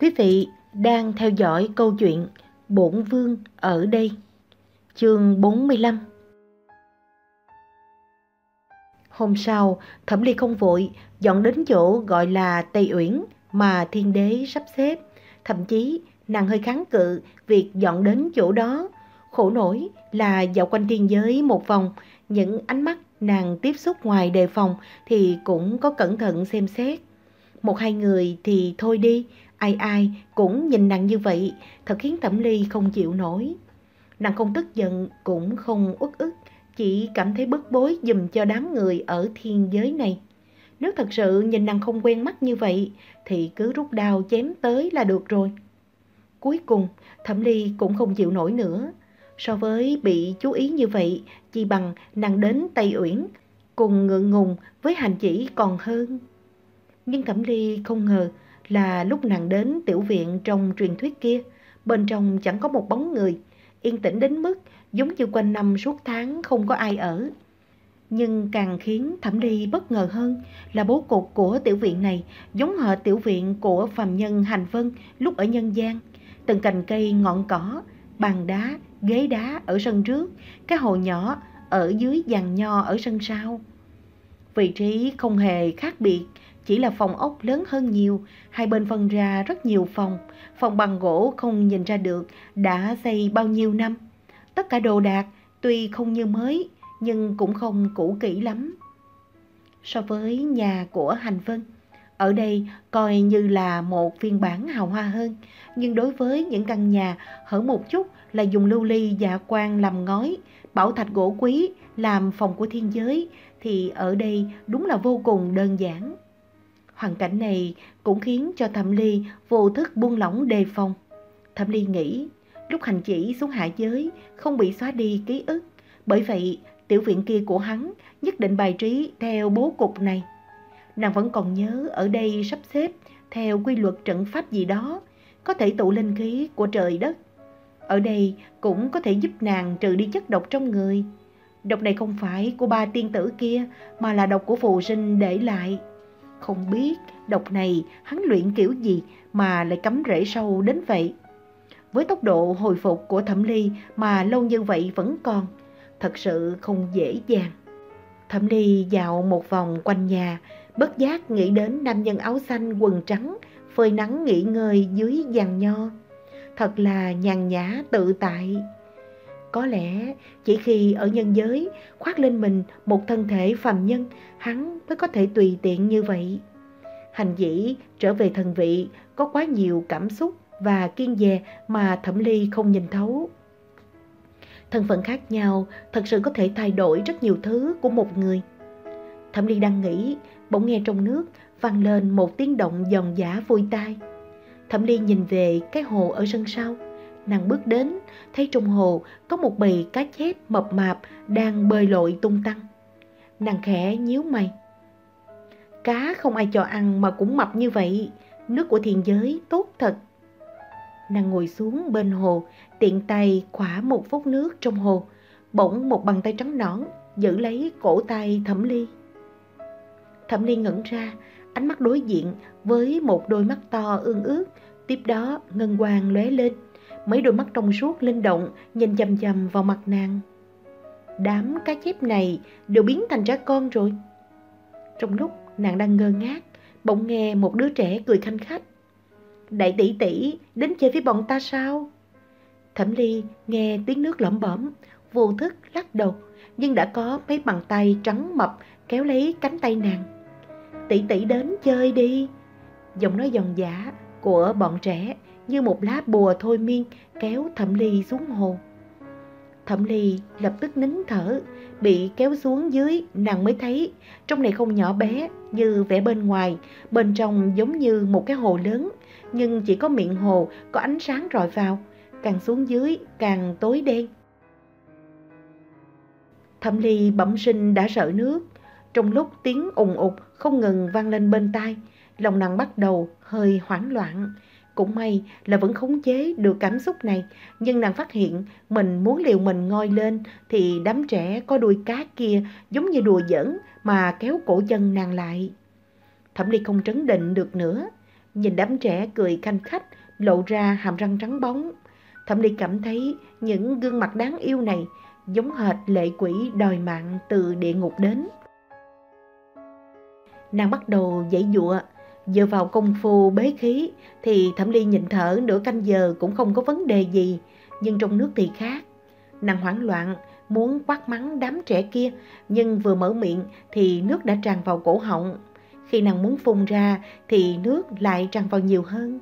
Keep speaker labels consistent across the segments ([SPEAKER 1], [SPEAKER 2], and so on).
[SPEAKER 1] Quý vị đang theo dõi câu chuyện Bổn Vương ở đây, chương 45. Hôm sau, Thẩm Ly không vội, dọn đến chỗ gọi là Tây Uyển mà thiên đế sắp xếp. Thậm chí, nàng hơi kháng cự việc dọn đến chỗ đó. Khổ nổi là dạo quanh thiên giới một vòng, những ánh mắt nàng tiếp xúc ngoài đề phòng thì cũng có cẩn thận xem xét. Một hai người thì thôi đi, ai ai cũng nhìn nàng như vậy, thật khiến Thẩm Ly không chịu nổi. Nàng không tức giận, cũng không uất ức, chỉ cảm thấy bức bối dùm cho đám người ở thiên giới này. Nếu thật sự nhìn nàng không quen mắt như vậy, thì cứ rút đao chém tới là được rồi. Cuối cùng, Thẩm Ly cũng không chịu nổi nữa. So với bị chú ý như vậy, chỉ bằng nàng đến Tây Uyển, cùng ngượng ngùng với hành chỉ còn hơn. Nhưng Thẩm Ly không ngờ là lúc nàng đến tiểu viện trong truyền thuyết kia, bên trong chẳng có một bóng người, yên tĩnh đến mức giống như quanh năm suốt tháng không có ai ở. Nhưng càng khiến Thẩm Ly bất ngờ hơn là bố cục của tiểu viện này giống hệt tiểu viện của phàm nhân Hành Vân lúc ở nhân gian. Từng cành cây ngọn cỏ, bàn đá, ghế đá ở sân trước, cái hồ nhỏ ở dưới giàn nho ở sân sau. Vị trí không hề khác biệt, chỉ là phòng ốc lớn hơn nhiều, hai bên phân ra rất nhiều phòng. Phòng bằng gỗ không nhìn ra được đã xây bao nhiêu năm. Tất cả đồ đạc tuy không như mới nhưng cũng không cũ kỹ lắm. So với nhà của Hành Vân, ở đây coi như là một phiên bản hào hoa hơn, nhưng đối với những căn nhà hở một chút là dùng lưu ly dạ quang làm ngói, bảo thạch gỗ quý làm phòng của thiên giới thì ở đây đúng là vô cùng đơn giản. Hoàn cảnh này cũng khiến cho Thẩm Ly vô thức buông lỏng đề phòng. Thẩm Ly nghĩ lúc hành chỉ xuống hạ giới không bị xóa đi ký ức, bởi vậy tiểu viện kia của hắn nhất định bài trí theo bố cục này. Nàng vẫn còn nhớ ở đây sắp xếp theo quy luật trận pháp gì đó, có thể tụ linh khí của trời đất. Ở đây cũng có thể giúp nàng trừ đi chất độc trong người. Độc này không phải của ba tiên tử kia mà là độc của phù sinh để lại. Không biết độc này hắn luyện kiểu gì mà lại cắm rễ sâu đến vậy. Với tốc độ hồi phục của Thẩm Ly mà lâu như vậy vẫn còn, thật sự không dễ dàng. Thẩm Ly dạo một vòng quanh nhà, bất giác nghĩ đến nam nhân áo xanh quần trắng, phơi nắng nghỉ ngơi dưới giàn nho. Thật là nhàn nhã tự tại. Có lẽ chỉ khi ở nhân giới khoác lên mình một thân thể phàm nhân, hắn mới có thể tùy tiện như vậy. Hành dĩ trở về thần vị có quá nhiều cảm xúc và kiên dè mà Thẩm Ly không nhìn thấu. Thân phận khác nhau thật sự có thể thay đổi rất nhiều thứ của một người. Thẩm Ly đang nghĩ, bỗng nghe trong nước vang lên một tiếng động giòn giả vui tai. Thẩm Ly nhìn về cái hồ ở sân sau. Nàng bước đến, thấy trong hồ có một bầy cá chép mập mạp đang bơi lội tung tăng. Nàng khẽ nhíu mày. Cá không ai cho ăn mà cũng mập như vậy, nước của thiền giới tốt thật. Nàng ngồi xuống bên hồ, tiện tay khỏa một phút nước trong hồ, bỗng một bàn tay trắng nõn giữ lấy cổ tay Thẩm Ly. Thẩm Ly ngẩn ra, ánh mắt đối diện với một đôi mắt to ương ướt, tiếp đó ngân quang lóe lên, mấy đôi mắt trong suốt linh động nhìn chầm chầm vào mặt nàng. Đám cá chép này đều biến thành trẻ con rồi. Trong lúc nàng đang ngơ ngác, bỗng nghe một đứa trẻ cười khanh khách. Đại tỷ tỷ đến chơi với bọn ta sao? Thẩm Ly nghe tiếng nước lẩm bẩm, vô thức lắc đầu, nhưng đã có mấy bàn tay trắng mập kéo lấy cánh tay nàng. Tỷ tỷ đến chơi đi. Giọng nói giòn giả của bọn trẻ như một lá bùa thôi miên kéo Thẩm Ly xuống hồ. Thẩm Ly lập tức nín thở, bị kéo xuống dưới nàng mới thấy trong này không nhỏ bé như vẻ bên ngoài, bên trong giống như một cái hồ lớn, nhưng chỉ có miệng hồ có ánh sáng rọi vào, càng xuống dưới càng tối đen. Thẩm Ly bẩm sinh đã sợ nước, trong lúc tiếng ùng ục không ngừng vang lên bên tai, lòng nàng bắt đầu hơi hoảng loạn. Cũng may là vẫn khống chế được cảm xúc này, nhưng nàng phát hiện mình muốn liều mình ngoi lên thì đám trẻ có đuôi cá kia giống như đùa giỡn mà kéo cổ chân nàng lại. Thẩm Ly không trấn định được nữa, Nhìn đám trẻ cười khanh khách, lộ ra hàm răng trắng bóng. Thẩm Ly cảm thấy những gương mặt đáng yêu này giống hệt lệ quỷ đòi mạng từ địa ngục đến. Nàng bắt đầu dãy dụa, dựa vào công phu bế khí thì Thẩm Ly nhịn thở nửa canh giờ cũng không có vấn đề gì, nhưng trong nước thì khác. Nàng hoảng loạn, muốn quát mắng đám trẻ kia, nhưng vừa mở miệng thì nước đã tràn vào cổ họng. Khi nàng muốn phun ra thì nước lại tràn vào nhiều hơn.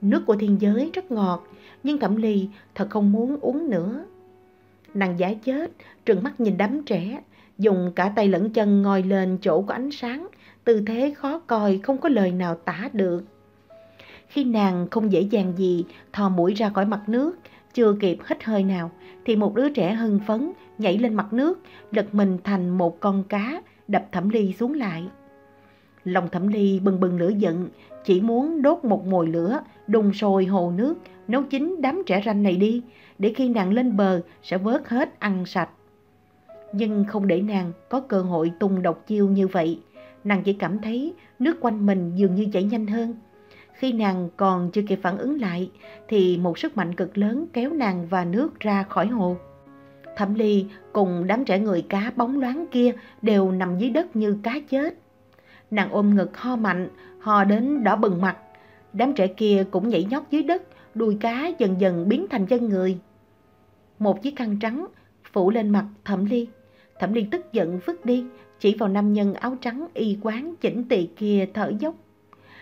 [SPEAKER 1] Nước của thiên giới rất ngọt, nhưng Thẩm Ly thật không muốn uống nữa. Nàng giả chết, trừng mắt nhìn đám trẻ, dùng cả tay lẫn chân ngồi lên chỗ có ánh sáng, tư thế khó coi không có lời nào tả được. Khi nàng không dễ dàng gì thò mũi ra khỏi mặt nước, chưa kịp hít hơi nào, thì một đứa trẻ hưng phấn nhảy lên mặt nước, lật mình thành một con cá, đập thẩm ly xuống lại. Lòng thẩm ly bừng bừng lửa giận, chỉ muốn đốt một mồi lửa, đun sôi hồ nước, nấu chín đám trẻ ranh này đi, để khi nàng lên bờ sẽ vớt hết ăn sạch. Nhưng không để nàng có cơ hội tung độc chiêu như vậy, nàng chỉ cảm thấy nước quanh mình dường như chảy nhanh hơn. Khi nàng còn chưa kịp phản ứng lại, thì một sức mạnh cực lớn kéo nàng và nước ra khỏi hồ. Thẩm Ly cùng đám trẻ người cá bóng loáng kia đều nằm dưới đất như cá chết. Nàng ôm ngực ho mạnh, ho đến đỏ bừng mặt. Đám trẻ kia cũng nhảy nhót dưới đất, đuôi cá dần dần biến thành chân người. Một chiếc khăn trắng phủ lên mặt Thẩm Ly. Thẩm Ly tức giận vứt đi, chỉ vào nam nhân áo trắng y quán chỉnh tề kia thở dốc.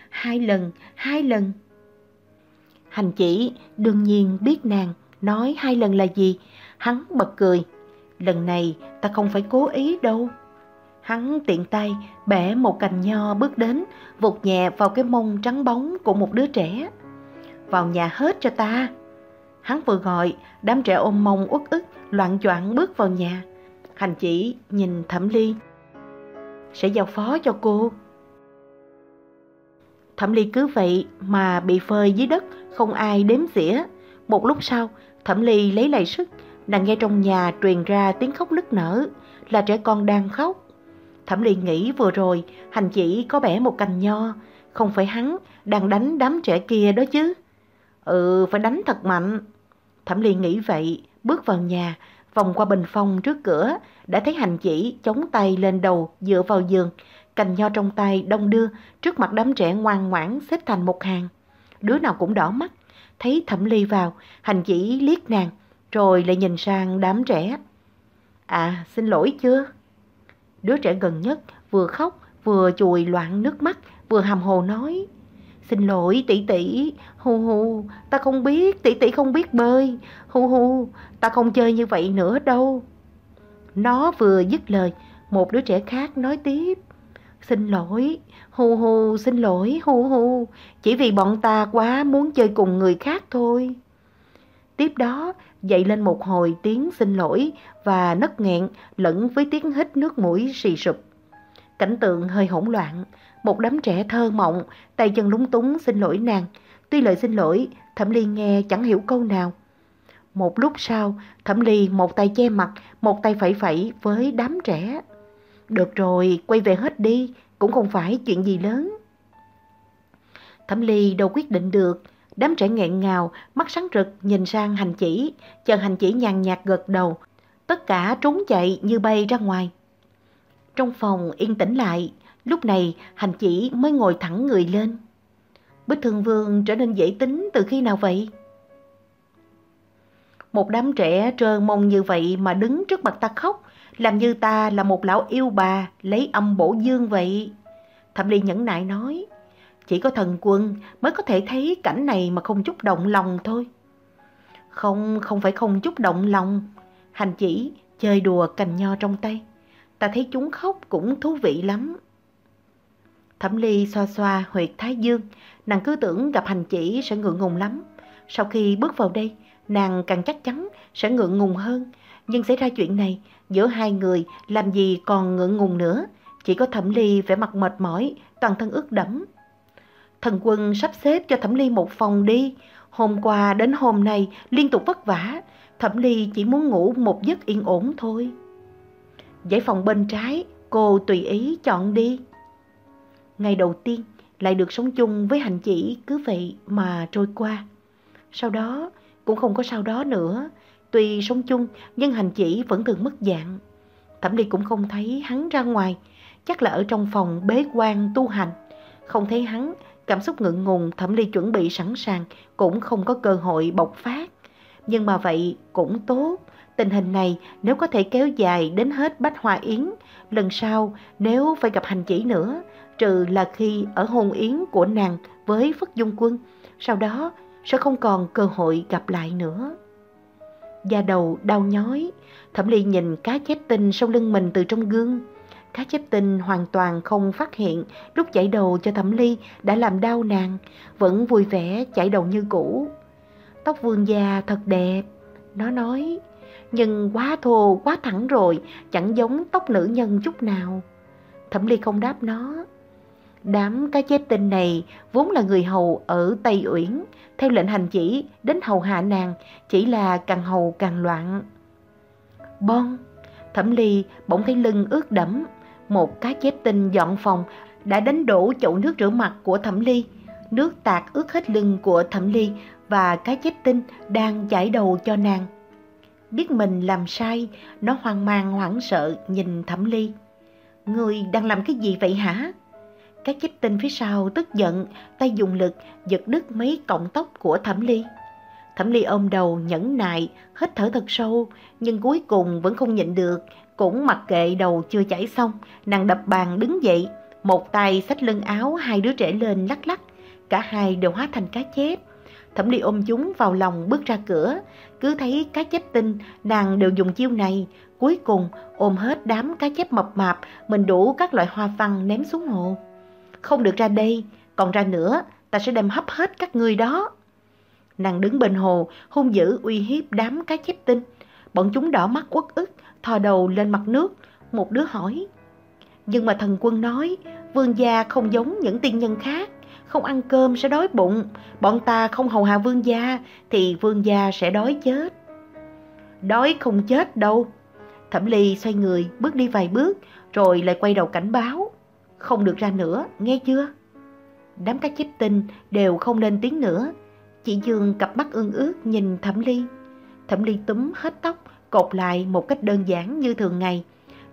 [SPEAKER 1] Hai lần, hai lần. Hành chỉ đương nhiên biết nàng nói hai lần là gì, hắn bật cười. Lần này ta không phải cố ý đâu. Hắn tiện tay bẻ một cành nho bước đến, vụt nhẹ vào cái mông trắng bóng của một đứa trẻ. Vào nhà hết cho ta. Hắn vừa gọi, đám trẻ ôm mông uất ức, loạn choạng bước vào nhà. Hành chỉ nhìn Thẩm Ly. Sẽ giao phó cho cô. Thẩm Ly cứ vậy mà bị phơi dưới đất, không ai đếm xỉa. Một lúc sau, Thẩm Ly lấy lại sức, nàng nghe trong nhà truyền ra tiếng khóc nức nở, là trẻ con đang khóc. Thẩm Ly nghĩ vừa rồi, hành chỉ có bẻ một cành nho, không phải hắn đang đánh đám trẻ kia đó chứ. Ừ, phải đánh thật mạnh. Thẩm Ly nghĩ vậy, bước vào nhà, vòng qua bình phong trước cửa, đã thấy hành chỉ chống tay lên đầu dựa vào giường, cành nho trong tay đông đưa, trước mặt đám trẻ ngoan ngoãn xếp thành một hàng. Đứa nào cũng đỏ mắt, thấy Thẩm Ly vào, hành chỉ liếc nàng, rồi lại nhìn sang đám trẻ. À, xin lỗi chưa? Đứa trẻ gần nhất vừa khóc, vừa chùi loạn nước mắt, vừa hàm hồ nói. Xin lỗi tỷ tỷ, hu hu, ta không biết, tỷ tỷ không biết bơi, hu hu, ta không chơi như vậy nữa đâu. Nó vừa dứt lời, một đứa trẻ khác nói tiếp. Xin lỗi, hu hu, xin lỗi, hu hu, chỉ vì bọn ta quá muốn chơi cùng người khác thôi. Tiếp đó, dậy lên một hồi tiếng xin lỗi và nấc nghẹn lẫn với tiếng hít nước mũi xì sụp. Cảnh tượng hơi hỗn loạn, một đám trẻ thơ mộng, tay chân lúng túng xin lỗi nàng. Tuy lời xin lỗi, Thẩm Ly nghe chẳng hiểu câu nào. Một lúc sau, Thẩm Ly một tay che mặt, một tay phẩy phẩy với đám trẻ. Được rồi, quay về hết đi, cũng không phải chuyện gì lớn. Thẩm Ly đâu quyết định được, đám trẻ nghẹn ngào, mắt sáng rực nhìn sang hành chỉ, chờ hành chỉ nhàn nhạt gật đầu. Tất cả trốn chạy như bay ra ngoài. Trong phòng yên tĩnh lại, lúc này hành chỉ mới ngồi thẳng người lên. Bích Thương Vương trở nên dễ tính từ khi nào vậy? Một đám trẻ trơn mông như vậy mà đứng trước mặt ta khóc, làm như ta là một lão yêu bà lấy âm bổ dương vậy. Thẩm Ly nhẫn nại nói, chỉ có thần quân mới có thể thấy cảnh này mà không chút động lòng thôi. Không, không phải không chút động lòng. Hành chỉ chơi đùa cành nho trong tay. Ta thấy chúng khóc cũng thú vị lắm. Thẩm Ly xoa xoa huyệt thái dương, nàng cứ tưởng gặp hành chỉ sẽ ngượng ngùng lắm. Sau khi bước vào đây, nàng càng chắc chắn sẽ ngượng ngùng hơn. Nhưng xảy ra chuyện này, giữa hai người làm gì còn ngượng ngùng nữa. Chỉ có Thẩm Ly vẻ mặt mệt mỏi, toàn thân ướt đẫm. Thần quân sắp xếp cho Thẩm Ly một phòng đi. Hôm qua đến hôm nay liên tục vất vả. Thẩm Ly chỉ muốn ngủ một giấc yên ổn thôi. Giải phòng bên trái, cô tùy ý chọn đi. Ngày đầu tiên lại được sống chung với hành chỉ cứ vậy mà trôi qua. Sau đó, cũng không có sau đó nữa, tuy sống chung nhưng hành chỉ vẫn thường mất dạng. Thẩm Ly cũng không thấy hắn ra ngoài, chắc là ở trong phòng bế quan tu hành. Không thấy hắn, cảm xúc ngượng ngùng Thẩm Ly chuẩn bị sẵn sàng cũng không có cơ hội bộc phát. Nhưng mà vậy cũng tốt, tình hình này nếu có thể kéo dài đến hết Bách Hoa Yến, lần sau nếu phải gặp hành chỉ nữa, trừ là khi ở hôn yến của nàng với Phất Dung Quân, sau đó sẽ không còn cơ hội gặp lại nữa. Da đầu đau nhói, Thẩm Ly nhìn cá chép tinh sau lưng mình từ trong gương. Cá chép tinh hoàn toàn không phát hiện lúc chảy đầu cho Thẩm Ly đã làm đau nàng, vẫn vui vẻ chảy đầu như cũ. Tóc vương già thật đẹp, nó nói, nhưng quá thô, quá thẳng rồi, chẳng giống tóc nữ nhân chút nào. Thẩm Ly không đáp nó. Đám cá chép tinh này vốn là người hầu ở Tây Uyển, theo lệnh hành chỉ đến hầu hạ nàng, chỉ là càng hầu càng loạn. Bon, Thẩm Ly bỗng thấy lưng ướt đẫm, một cá chép tinh dọn phòng đã đánh đổ chậu nước rửa mặt của Thẩm Ly. Nước tạt ướt hết lưng của Thẩm Ly và cá chép tinh đang chảy đầu cho nàng. Biết mình làm sai, nó hoang mang hoảng sợ nhìn Thẩm Ly. Người đang làm cái gì vậy hả? Các chích tinh phía sau tức giận, tay dùng lực giật đứt mấy cọng tóc của Thẩm Ly. Thẩm Ly ôm đầu nhẫn nại, hít thở thật sâu, nhưng cuối cùng vẫn không nhịn được, cũng mặc kệ đầu chưa chảy xong, nàng đập bàn đứng dậy, một tay xách lưng áo hai đứa trẻ lên lắc lắc, cả hai đều hóa thành cá chép. Thẩm Ly ôm chúng vào lòng bước ra cửa, cứ thấy cá chép tinh, nàng đều dùng chiêu này, cuối cùng ôm hết đám cá chép mập mạp, mình đủ các loại hoa văn ném xuống hồ không được ra đây, còn ra nữa, ta sẽ đem hấp hết các ngươi đó. Nàng đứng bên hồ, hung dữ uy hiếp đám cá chép tinh. Bọn chúng đỏ mắt quất ức, thò đầu lên mặt nước. Một đứa hỏi. Nhưng mà thần quân nói, vương gia không giống những tiên nhân khác. Không ăn cơm sẽ đói bụng. Bọn ta không hầu hạ vương gia, thì vương gia sẽ đói chết. Đói không chết đâu. Thẩm Ly xoay người, bước đi vài bước, rồi lại quay đầu cảnh báo không được ra nữa, nghe chưa? Đám cá chích tinh đều không lên tiếng nữa. Chị Dương cặp mắt ương ướt nhìn Thẩm Ly. Thẩm Ly túm hết tóc, cột lại một cách đơn giản như thường ngày.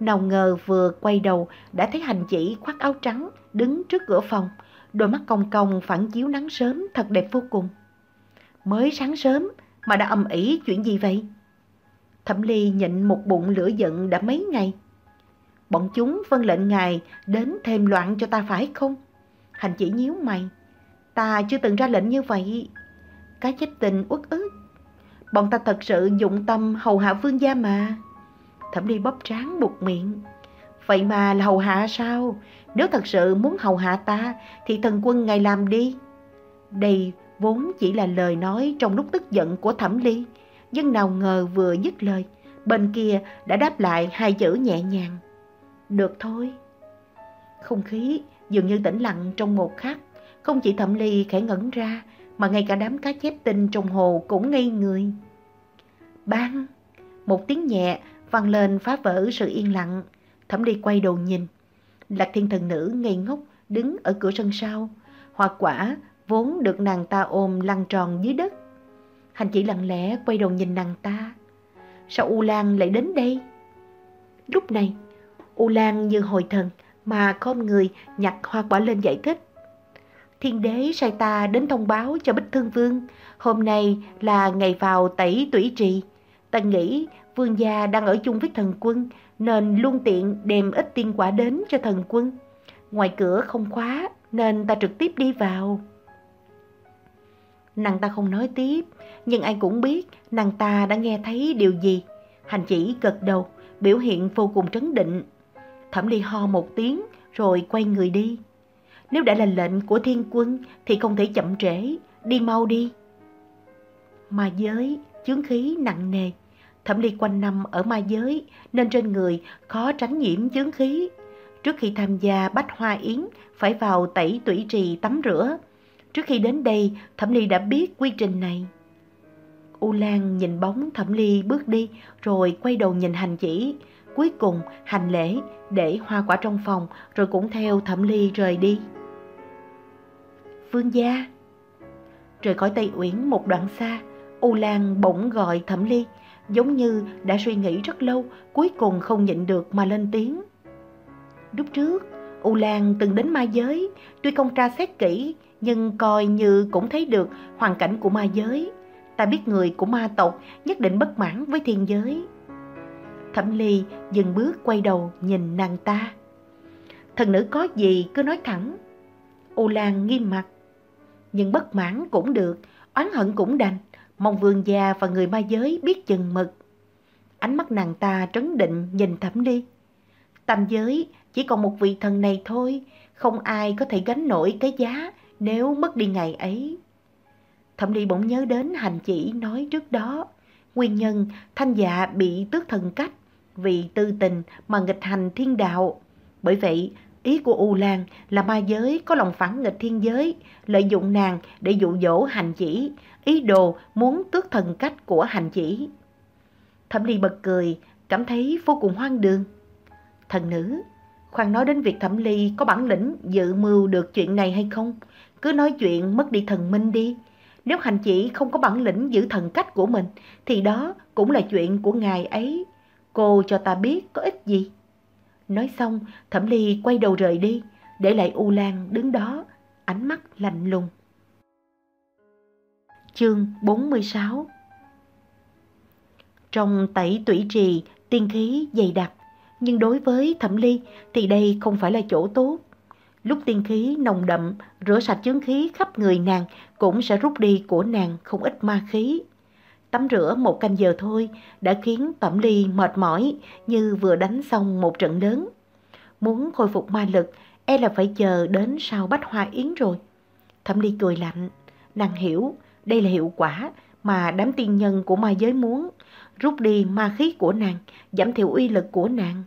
[SPEAKER 1] Nào ngờ vừa quay đầu đã thấy hành chỉ khoác áo trắng đứng trước cửa phòng. Đôi mắt cong cong phản chiếu nắng sớm thật đẹp vô cùng. Mới sáng sớm mà đã âm ỉ chuyện gì vậy? Thẩm Ly nhịn một bụng lửa giận đã mấy ngày. Bọn chúng vân lệnh ngài đến thêm loạn cho ta phải không? Hành chỉ nhíu mày. Ta chưa từng ra lệnh như vậy. Cái chết tình uất ức. Bọn ta thật sự dụng tâm hầu hạ vương gia mà. Thẩm đi bóp trán buộc miệng. Vậy mà là hầu hạ sao? Nếu thật sự muốn hầu hạ ta thì thần quân ngài làm đi. Đây vốn chỉ là lời nói trong lúc tức giận của thẩm ly. Nhưng nào ngờ vừa dứt lời, bên kia đã đáp lại hai chữ nhẹ nhàng. Được thôi. Không khí dường như tĩnh lặng trong một khắc, không chỉ thẩm ly khẽ ngẩn ra, mà ngay cả đám cá chép tinh trong hồ cũng ngây người. Bang! Một tiếng nhẹ vang lên phá vỡ sự yên lặng. Thẩm ly quay đầu nhìn. Lạc thiên thần nữ ngây ngốc đứng ở cửa sân sau. Hoa quả vốn được nàng ta ôm lăn tròn dưới đất. Hành chỉ lặng lẽ quay đầu nhìn nàng ta. Sao U Lan lại đến đây? Lúc này, U Lan như hồi thần mà con người nhặt hoa quả lên giải thích. Thiên đế sai ta đến thông báo cho Bích Thương Vương, hôm nay là ngày vào tẩy tủy trì. Ta nghĩ vương gia đang ở chung với thần quân nên luôn tiện đem ít tiên quả đến cho thần quân. Ngoài cửa không khóa nên ta trực tiếp đi vào. Nàng ta không nói tiếp, nhưng ai cũng biết nàng ta đã nghe thấy điều gì. Hành chỉ gật đầu, biểu hiện vô cùng trấn định. Thẩm Ly ho một tiếng rồi quay người đi. Nếu đã là lệnh của thiên quân thì không thể chậm trễ, đi mau đi. Ma giới, chướng khí nặng nề. Thẩm Ly quanh năm ở ma giới nên trên người khó tránh nhiễm chướng khí. Trước khi tham gia bách hoa yến phải vào tẩy tủy trì tắm rửa. Trước khi đến đây Thẩm Ly đã biết quy trình này. U Lan nhìn bóng Thẩm Ly bước đi rồi quay đầu nhìn hành chỉ. Cuối cùng hành lễ để hoa quả trong phòng rồi cũng theo thẩm ly rời đi. vương gia. Rời khỏi Tây Uyển một đoạn xa, U Lan bỗng gọi Thẩm Ly, giống như đã suy nghĩ rất lâu, cuối cùng không nhịn được mà lên tiếng. Lúc trước, U Lan từng đến ma giới, tuy không tra xét kỹ, nhưng coi như cũng thấy được hoàn cảnh của ma giới. Ta biết người của ma tộc nhất định bất mãn với thiên giới. Thẩm Ly dừng bước quay đầu nhìn nàng ta. Thần nữ có gì cứ nói thẳng. U Lan nghiêm mặt. Nhưng bất mãn cũng được, oán hận cũng đành. Mong vương gia và người ma giới biết chừng mực. Ánh mắt nàng ta trấn định nhìn Thẩm Ly. Tam giới chỉ còn một vị thần này thôi, không ai có thể gánh nổi cái giá nếu mất đi ngày ấy. Thẩm Ly bỗng nhớ đến hành chỉ nói trước đó. Nguyên nhân thanh dạ bị tước thần cách vì tư tình mà nghịch hành thiên đạo. Bởi vậy, ý của U Lan là ma giới có lòng phản nghịch thiên giới, lợi dụng nàng để dụ dỗ hành chỉ, ý đồ muốn tước thần cách của hành chỉ. Thẩm Ly bật cười, cảm thấy vô cùng hoang đường. Thần nữ, khoan nói đến việc Thẩm Ly có bản lĩnh dự mưu được chuyện này hay không, cứ nói chuyện mất đi thần minh đi. Nếu hành chỉ không có bản lĩnh giữ thần cách của mình, thì đó cũng là chuyện của ngài ấy. Cô cho ta biết có ích gì? Nói xong, Thẩm Ly quay đầu rời đi, để lại U Lan đứng đó, ánh mắt lạnh lùng. Chương 46 Trong tẩy tủy trì, tiên khí dày đặc, nhưng đối với Thẩm Ly thì đây không phải là chỗ tốt. Lúc tiên khí nồng đậm, rửa sạch chứng khí khắp người nàng cũng sẽ rút đi của nàng không ít ma khí. Tắm rửa một canh giờ thôi đã khiến Tẩm Ly mệt mỏi như vừa đánh xong một trận lớn. Muốn khôi phục ma lực, e là phải chờ đến sau bách hoa yến rồi. Thẩm Ly cười lạnh, nàng hiểu đây là hiệu quả mà đám tiên nhân của ma giới muốn, rút đi ma khí của nàng, giảm thiểu uy lực của nàng.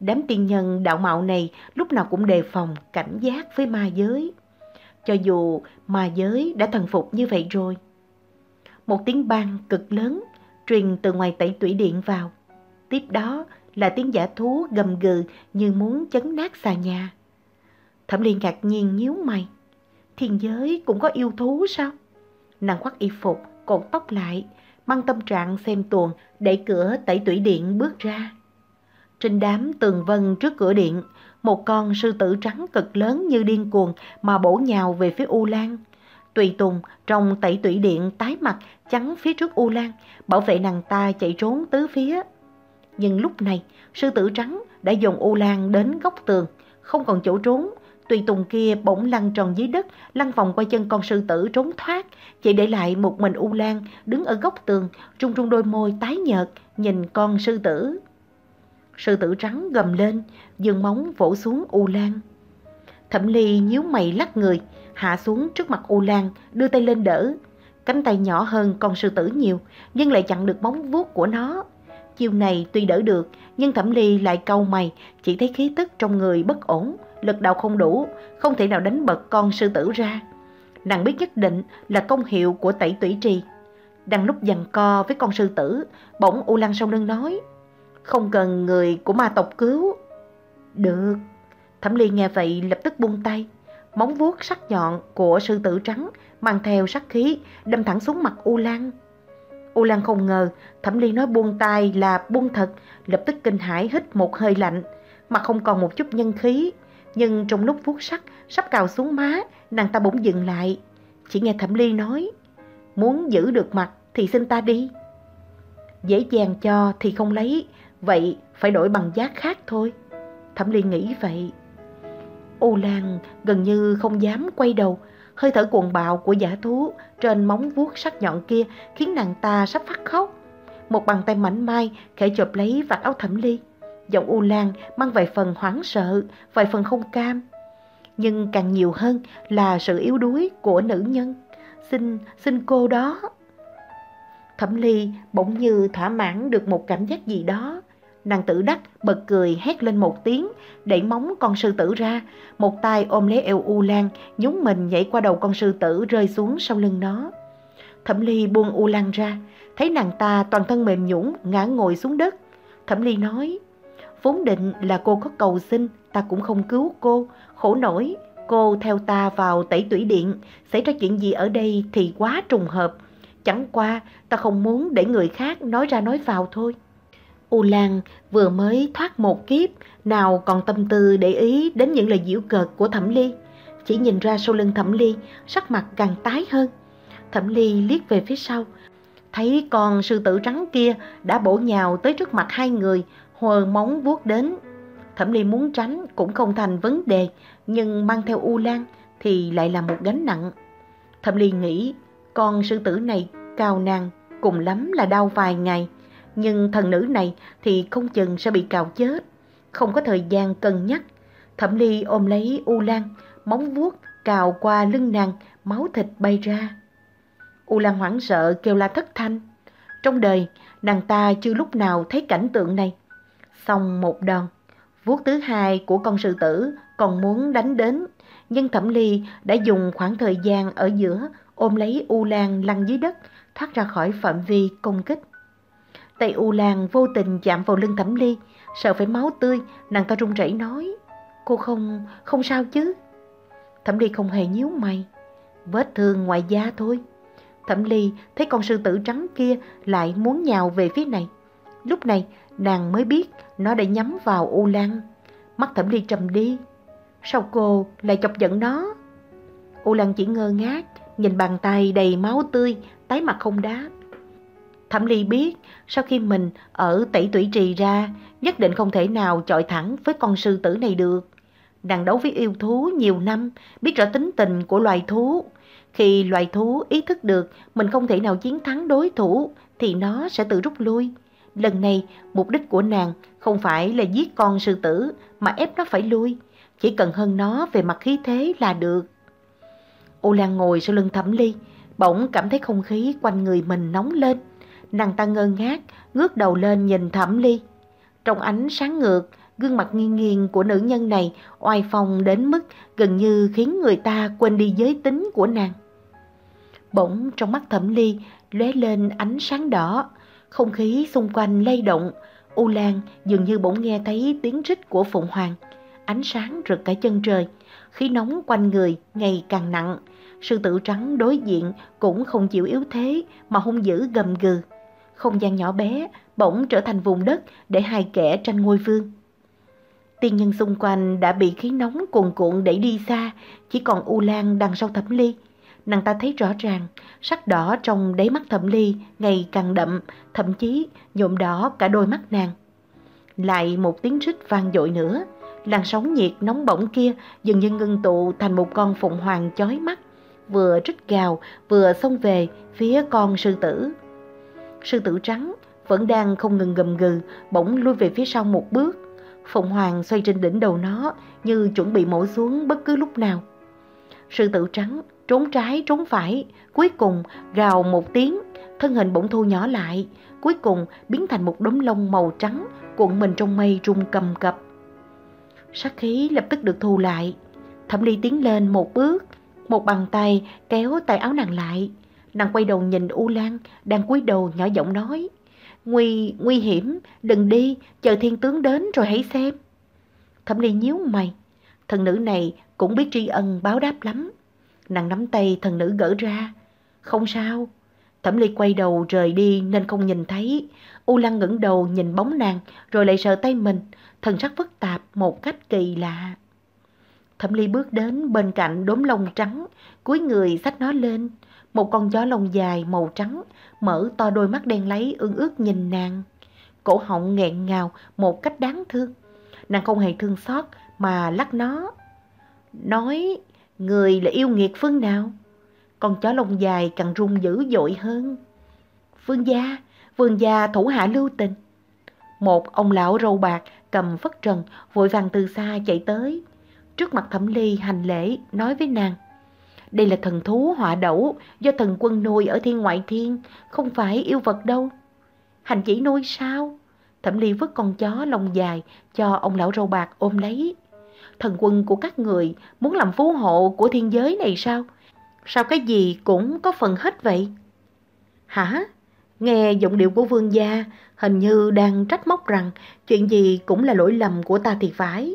[SPEAKER 1] Đám tiên nhân đạo mạo này lúc nào cũng đề phòng, cảnh giác với ma giới. Cho dù ma giới đã thần phục như vậy rồi. Một tiếng bang cực lớn truyền từ ngoài tẩy tủy điện vào. Tiếp đó là tiếng giả thú gầm gừ như muốn chấn nát xà nhà. Thẩm liên ngạc nhiên nhíu mày. Thiên giới cũng có yêu thú sao? Nàng khoác y phục, cột tóc lại, mang tâm trạng xem tuồng, đẩy cửa tẩy tủy điện bước ra. Trên đám tường vân trước cửa điện, một con sư tử trắng cực lớn như điên cuồng mà bổ nhào về phía U Lan. Tùy Tùng trong tẩy tủy điện tái mặt chắn phía trước U Lan, bảo vệ nàng ta chạy trốn tứ phía. Nhưng lúc này, sư tử trắng đã dồn U Lan đến góc tường, không còn chỗ trốn. Tùy Tùng kia bỗng lăn tròn dưới đất, lăn vòng qua chân con sư tử trốn thoát, chỉ để lại một mình U Lan đứng ở góc tường, trung trung đôi môi tái nhợt, nhìn con sư tử. Sư tử trắng gầm lên, dừng móng vỗ xuống U Lan. Thẩm Ly nhíu mày lắc người, hạ xuống trước mặt U Lan, đưa tay lên đỡ. Cánh tay nhỏ hơn con sư tử nhiều, nhưng lại chặn được móng vuốt của nó. Chiều này tuy đỡ được, nhưng Thẩm Ly lại cau mày, chỉ thấy khí tức trong người bất ổn, lực đạo không đủ, không thể nào đánh bật con sư tử ra. Nàng biết nhất định là công hiệu của tẩy tủy trì. Đang lúc giằng co với con sư tử, bỗng U Lan sau lưng nói, không cần người của ma tộc cứu. Được. Thẩm Ly nghe vậy lập tức buông tay. Móng vuốt sắc nhọn của sư tử trắng mang theo sắc khí đâm thẳng xuống mặt U Lan. U Lan không ngờ Thẩm Ly nói buông tay là buông thật, lập tức kinh hãi hít một hơi lạnh, mặt không còn một chút nhân khí. Nhưng trong lúc vuốt sắc sắp cào xuống má, nàng ta bỗng dừng lại. Chỉ nghe Thẩm Ly nói, muốn giữ được mặt thì xin ta đi. Dễ dàng cho thì không lấy, vậy phải đổi bằng giá khác thôi. Thẩm Ly nghĩ vậy. U Lan gần như không dám quay đầu, hơi thở cuồng bạo của giả thú trên móng vuốt sắc nhọn kia khiến nàng ta sắp phát khóc. Một bàn tay mảnh mai khẽ chộp lấy vạt áo Thẩm Ly. Giọng U Lan mang vài phần hoảng sợ, vài phần không cam. Nhưng càng nhiều hơn là sự yếu đuối của nữ nhân. Xin, xin cô đó. Thẩm Ly bỗng như thỏa mãn được một cảm giác gì đó. Nàng tử đắc bật cười hét lên một tiếng, đẩy móng con sư tử ra, một tay ôm lấy eo U Lan, nhún mình nhảy qua đầu con sư tử rơi xuống sau lưng nó. Thẩm Ly buông U Lan ra, thấy nàng ta toàn thân mềm nhũn ngã ngồi xuống đất. Thẩm Ly nói, vốn định là cô có cầu xin, ta cũng không cứu cô, khổ nổi, Cô theo ta vào tẩy tủy điện, xảy ra chuyện gì ở đây thì quá trùng hợp. Chẳng qua ta không muốn để người khác nói ra nói vào thôi. U Lan vừa mới thoát một kiếp, nào còn tâm tư để ý đến những lời giễu cợt của Thẩm Ly. Chỉ nhìn ra sau lưng Thẩm Ly, sắc mặt càng tái hơn. Thẩm Ly liếc về phía sau, thấy con sư tử trắng kia đã bổ nhào tới trước mặt hai người, hờ móng vuốt đến. Thẩm Ly muốn tránh cũng không thành vấn đề, nhưng mang theo U Lan thì lại là một gánh nặng. Thẩm Ly nghĩ con sư tử này cao nàng cùng lắm là đau vài ngày, nhưng thần nữ này thì không chừng sẽ bị cào chết, không có thời gian cân nhắc. Thẩm Ly ôm lấy U Lan, móng vuốt cào qua lưng nàng, máu thịt bay ra. U Lan hoảng sợ kêu la thất thanh. Trong đời, nàng ta chưa lúc nào thấy cảnh tượng này. Xong một đòn, vuốt thứ hai của con sư tử còn muốn đánh đến, nhưng Thẩm Ly đã dùng khoảng thời gian ở giữa ôm lấy U Lan lăn dưới đất, thoát ra khỏi phạm vi công kích. Tay U Lan vô tình chạm vào lưng Thẩm Ly, sợ phải máu tươi, nàng ta run rẩy nói, cô không, không sao chứ. Thẩm Ly không hề nhíu mày, vết thương ngoài da thôi. Thẩm Ly thấy con sư tử trắng kia lại muốn nhào về phía này. Lúc này nàng mới biết nó đã nhắm vào U Lan. Mắt Thẩm Ly trầm đi. Sao cô lại chọc giận nó? U Lan chỉ ngơ ngác, nhìn bàn tay đầy máu tươi, tái mặt không đáp. Thẩm Ly biết sau khi mình ở tẩy tủy trì ra, nhất định không thể nào chọi thẳng với con sư tử này được. Nàng đấu với yêu thú nhiều năm, biết rõ tính tình của loài thú. Khi loài thú ý thức được mình không thể nào chiến thắng đối thủ, thì nó sẽ tự rút lui. Lần này, mục đích của nàng không phải là giết con sư tử, mà ép nó phải lui. Chỉ cần hơn nó về mặt khí thế là được. U Lan ngồi sau lưng thẩm ly, bỗng cảm thấy không khí quanh người mình nóng lên. Nàng ta ngơ ngác, ngước đầu lên nhìn thẩm ly. Trong ánh sáng ngược, gương mặt nghiêng nghiêng của nữ nhân này oai phong đến mức gần như khiến người ta quên đi giới tính của nàng. Bỗng trong mắt thẩm ly lóe lên ánh sáng đỏ, không khí xung quanh lay động, U Lan dường như bỗng nghe thấy tiếng rít của Phụng Hoàng. Ánh sáng rực cả chân trời, khí nóng quanh người ngày càng nặng. Sư tử trắng đối diện cũng không chịu yếu thế mà hung dữ gầm gừ. Không gian nhỏ bé bỗng trở thành vùng đất để hai kẻ tranh ngôi vương. Tiên nhân xung quanh đã bị khí nóng cuồn cuộn đẩy đi xa, chỉ còn U Lan đằng sau thẩm ly. Nàng ta thấy rõ ràng, sắc đỏ trong đáy mắt thẩm ly ngày càng đậm, thậm chí nhuộm đỏ cả đôi mắt nàng. Lại một tiếng rít vang dội nữa, làn sóng nhiệt nóng bỏng kia dường như ngưng tụ thành một con phụng hoàng chói mắt, vừa rít gào vừa xông về phía con sư tử. Sư tử trắng vẫn đang không ngừng gầm gừ, bỗng lui về phía sau một bước. Phụng hoàng xoay trên đỉnh đầu nó như chuẩn bị mổ xuống bất cứ lúc nào. Sư tử trắng trốn trái trốn phải, cuối cùng gào một tiếng, thân hình bỗng thu nhỏ lại, cuối cùng biến thành một đốm lông màu trắng cuộn mình trong mây rung cầm cập. Sát khí lập tức được thu lại, Thẩm Ly tiến lên một bước, một bàn tay kéo tay áo nàng lại. Nàng quay đầu nhìn U Lan đang cúi đầu nhỏ giọng nói, nguy nguy hiểm, đừng đi, chờ thiên tướng đến rồi hãy xem. Thẩm Ly nhíu mày, thần nữ này cũng biết tri ân báo đáp lắm. Nàng nắm tay thần nữ gỡ ra. Không sao. Thẩm Ly quay đầu rời đi nên không nhìn thấy. U Lan ngẩng đầu nhìn bóng nàng rồi lại sợ tay mình. Thần sắc phức tạp một cách kỳ lạ. Thẩm Ly bước đến bên cạnh đốm lông trắng, cúi người xách nó lên. Một con chó lông dài màu trắng, mở to đôi mắt đen lấy ương ướt nhìn nàng. Cổ họng nghẹn ngào một cách đáng thương. Nàng không hề thương xót mà lắc nó. Nói Người là yêu nghiệt phương nào? Con chó lông dài càng rung dữ dội hơn. Phương gia, vương gia thủ hạ lưu tình. Một ông lão râu bạc cầm phất trần vội vàng từ xa chạy tới. Trước mặt thẩm ly hành lễ nói với nàng. Đây là thần thú họa đẩu do thần quân nuôi ở thiên ngoại thiên, không phải yêu vật đâu. Hành chỉ nuôi sao? Thẩm ly vứt con chó lông dài cho ông lão râu bạc ôm lấy thần quân của các người muốn làm phú hộ của thiên giới này sao? Sao cái gì cũng có phần hết vậy? Hả? Nghe giọng điệu của vương gia hình như đang trách móc rằng chuyện gì cũng là lỗi lầm của ta thì phải.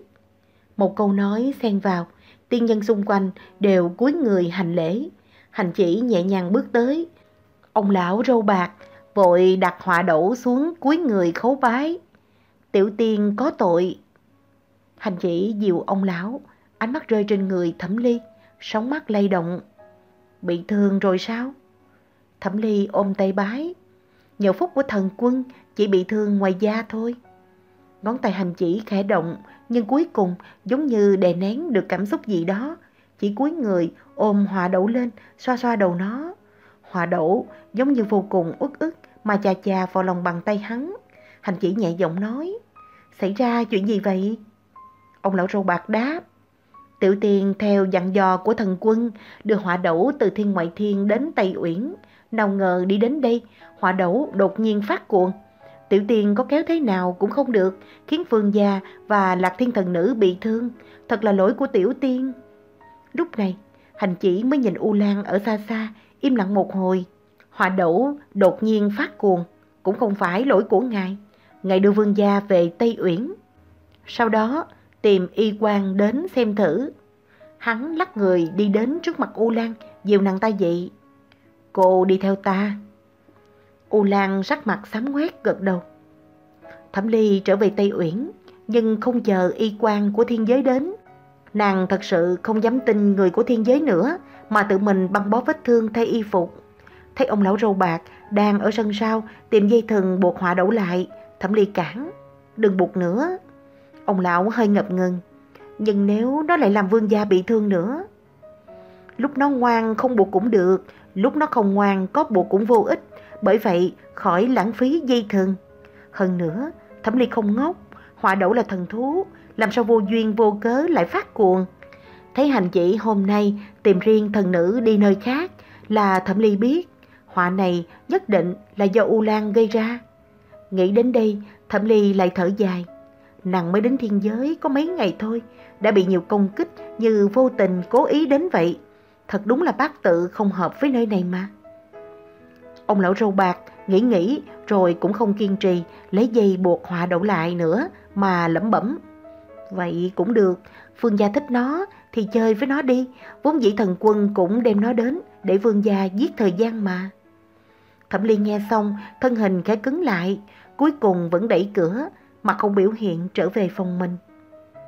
[SPEAKER 1] Một câu nói xen vào, tiên nhân xung quanh đều cúi người hành lễ. Hành chỉ nhẹ nhàng bước tới. Ông lão râu bạc vội đặt họa đổ xuống cúi người khấu bái. Tiểu tiên có tội. Hành chỉ dìu ông lão, ánh mắt rơi trên người thẩm ly, sóng mắt lay động. Bị thương rồi sao? Thẩm ly ôm tay bái. Nhờ phúc của thần quân chỉ bị thương ngoài da thôi. Ngón tay hành chỉ khẽ động, nhưng cuối cùng giống như đè nén được cảm xúc gì đó. Chỉ cúi người ôm hòa đậu lên, xoa xoa đầu nó. Hòa đậu giống như vô cùng uất ức mà chà chà vào lòng bàn tay hắn. Hành chỉ nhẹ giọng nói, xảy ra chuyện gì vậy? Ông lão râu bạc đáp, tiểu tiền theo dặn dò của thần quân đưa họa đậu từ thiên ngoại thiên đến Tây Uyển. Nào ngờ đi đến đây, họa đậu đột nhiên phát cuồng. Tiểu Tiên có kéo thế nào cũng không được, khiến Phương Gia và Lạc Thiên Thần Nữ bị thương. Thật là lỗi của tiểu tiên. Lúc này, hành chỉ mới nhìn U Lan ở xa xa, im lặng một hồi. Họa đậu đột nhiên phát cuồng, cũng không phải lỗi của ngài. Ngài đưa Vương Gia về Tây Uyển. Sau đó, tìm y quan đến xem thử. Hắn lắc người đi đến trước mặt U Lan, dìu nàng ta dậy. Cô đi theo ta. U Lan sắc mặt xám ngoét gật đầu. Thẩm Ly trở về Tây Uyển, nhưng không chờ y quan của thiên giới đến. Nàng thật sự không dám tin người của thiên giới nữa, mà tự mình băng bó vết thương thay y phục. Thấy ông lão râu bạc đang ở sân sau tìm dây thừng buộc họa đổ lại, Thẩm Ly cản. Đừng buộc nữa. Ông lão hơi ngập ngừng. Nhưng nếu nó lại làm vương gia bị thương nữa. Lúc nó ngoan không buộc cũng được, lúc nó không ngoan có buộc cũng vô ích. Bởi vậy khỏi lãng phí dây thừng. Hơn nữa, Thẩm Ly không ngốc, họa đậu là thần thú, làm sao vô duyên vô cớ lại phát cuồng. Thấy hành chỉ hôm nay tìm riêng thần nữ đi nơi khác là Thẩm Ly biết, họa này nhất định là do U Lan gây ra. Nghĩ đến đây, Thẩm Ly lại thở dài. Nàng mới đến thiên giới có mấy ngày thôi, đã bị nhiều công kích như vô tình cố ý đến vậy. Thật đúng là bác tự không hợp với nơi này mà. Ông lão râu bạc nghĩ nghĩ rồi cũng không kiên trì lấy dây buộc họa đậu lại nữa mà lẩm bẩm. Vậy cũng được, Phương gia thích nó thì chơi với nó đi, vốn dĩ thần quân cũng đem nó đến để vương gia giết thời gian mà. Thẩm Ly nghe xong, thân hình khẽ cứng lại, cuối cùng vẫn đẩy cửa, mà không biểu hiện trở về phòng mình.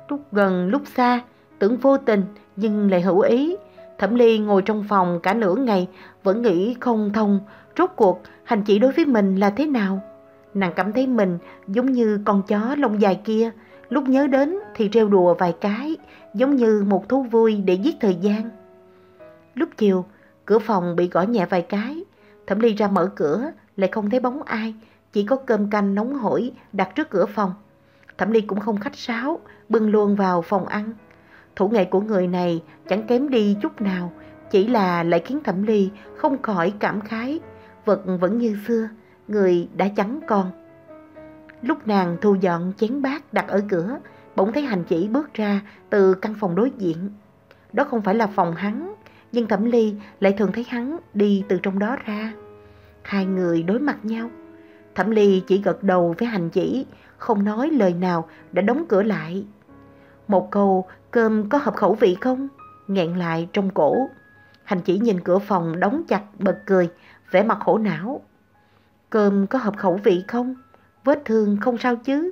[SPEAKER 1] Lúc gần lúc xa, tưởng vô tình nhưng lại hữu ý. Thẩm Ly ngồi trong phòng cả nửa ngày vẫn nghĩ không thông rốt cuộc hành chỉ đối với mình là thế nào. Nàng cảm thấy mình giống như con chó lông dài kia, lúc nhớ đến thì treo đùa vài cái, giống như một thú vui để giết thời gian. Lúc chiều, cửa phòng bị gõ nhẹ vài cái, Thẩm Ly ra mở cửa, lại không thấy bóng ai, chỉ có cơm canh nóng hổi đặt trước cửa phòng. Thẩm Ly cũng không khách sáo, bưng luôn vào phòng ăn. Thủ nghệ của người này chẳng kém đi chút nào, chỉ là lại khiến Thẩm Ly không khỏi cảm khái, vật vẫn như xưa, người đã chẳng con Lúc nàng thu dọn chén bát đặt ở cửa, bỗng thấy hành chỉ bước ra từ căn phòng đối diện. Đó không phải là phòng hắn, nhưng Thẩm Ly lại thường thấy hắn đi từ trong đó ra. Hai người đối mặt nhau. Thẩm Ly chỉ gật đầu với hành chỉ, không nói lời nào đã đóng cửa lại. Một câu cơm có hợp khẩu vị không? Nghẹn lại trong cổ. Hành chỉ nhìn cửa phòng đóng chặt bật cười, vẻ mặt khổ não. Cơm có hợp khẩu vị không? Vết thương không sao chứ?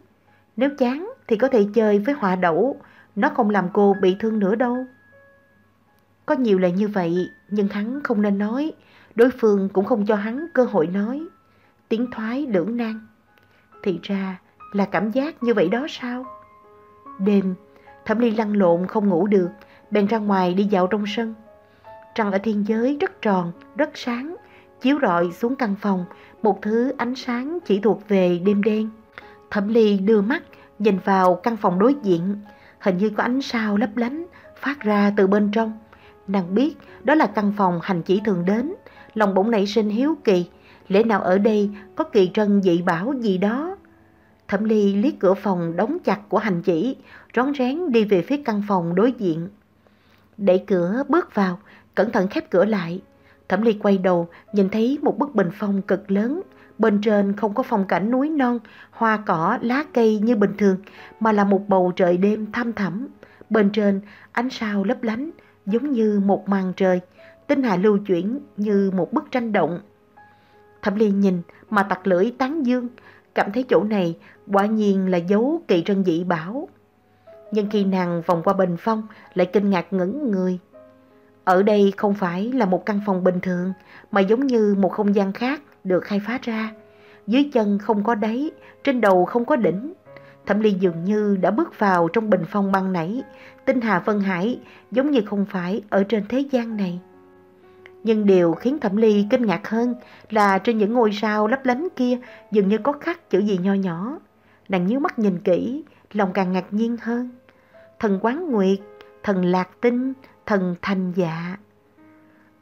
[SPEAKER 1] Nếu chán thì có thể chơi với họa đậu, nó không làm cô bị thương nữa đâu. Có nhiều lời như vậy, nhưng hắn không nên nói, đối phương cũng không cho hắn cơ hội nói. Tiếng thoái lưỡng nan. Thì ra là cảm giác như vậy đó sao? Đêm, Thẩm Ly lăn lộn không ngủ được, bèn ra ngoài đi dạo trong sân. Trăng ở thiên giới rất tròn, rất sáng, chiếu rọi xuống căn phòng, một thứ ánh sáng chỉ thuộc về đêm đen. Thẩm Ly đưa mắt nhìn vào căn phòng đối diện, hình như có ánh sao lấp lánh phát ra từ bên trong. Nàng biết đó là căn phòng hành chỉ thường đến, lòng bỗng nảy sinh hiếu kỳ, lẽ nào ở đây có kỳ trân dị bảo gì đó. Thẩm Ly liếc cửa phòng đóng chặt của hành chỉ, rón rén đi về phía căn phòng đối diện. Đẩy cửa bước vào, cẩn thận khép cửa lại. Thẩm Ly quay đầu, nhìn thấy một bức bình phong cực lớn. Bên trên không có phong cảnh núi non, hoa cỏ, lá cây như bình thường, mà là một bầu trời đêm thăm thẳm. Bên trên ánh sao lấp lánh giống như một màn trời, tinh hà lưu chuyển như một bức tranh động. Thẩm Ly nhìn mà tặc lưỡi tán dương, cảm thấy chỗ này quả nhiên là dấu kỳ trân dị bảo. Nhưng khi nàng vòng qua bình phong lại kinh ngạc ngẩn người. Ở đây không phải là một căn phòng bình thường mà giống như một không gian khác được khai phá ra. Dưới chân không có đáy, trên đầu không có đỉnh. Thẩm Ly dường như đã bước vào trong bình phong băng nảy, tinh hà phân hải giống như không phải ở trên thế gian này. Nhưng điều khiến Thẩm Ly kinh ngạc hơn là trên những ngôi sao lấp lánh kia dường như có khắc chữ gì nho nhỏ. Nàng nhíu mắt nhìn kỹ, lòng càng ngạc nhiên hơn. Thần Quán Nguyệt, thần Lạc Tinh, thần Thành Dạ.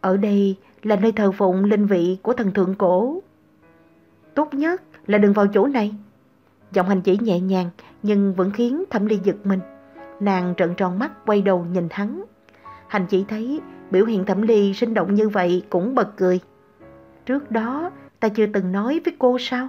[SPEAKER 1] Ở đây là nơi thờ phụng linh vị của thần thượng cổ. Tốt nhất là đừng vào chỗ này. Giọng hành chỉ nhẹ nhàng nhưng vẫn khiến Thẩm Ly giật mình. Nàng trợn tròn mắt quay đầu nhìn hắn. Hành chỉ thấy biểu hiện Thẩm Ly sinh động như vậy cũng bật cười. Trước đó ta chưa từng nói với cô sao?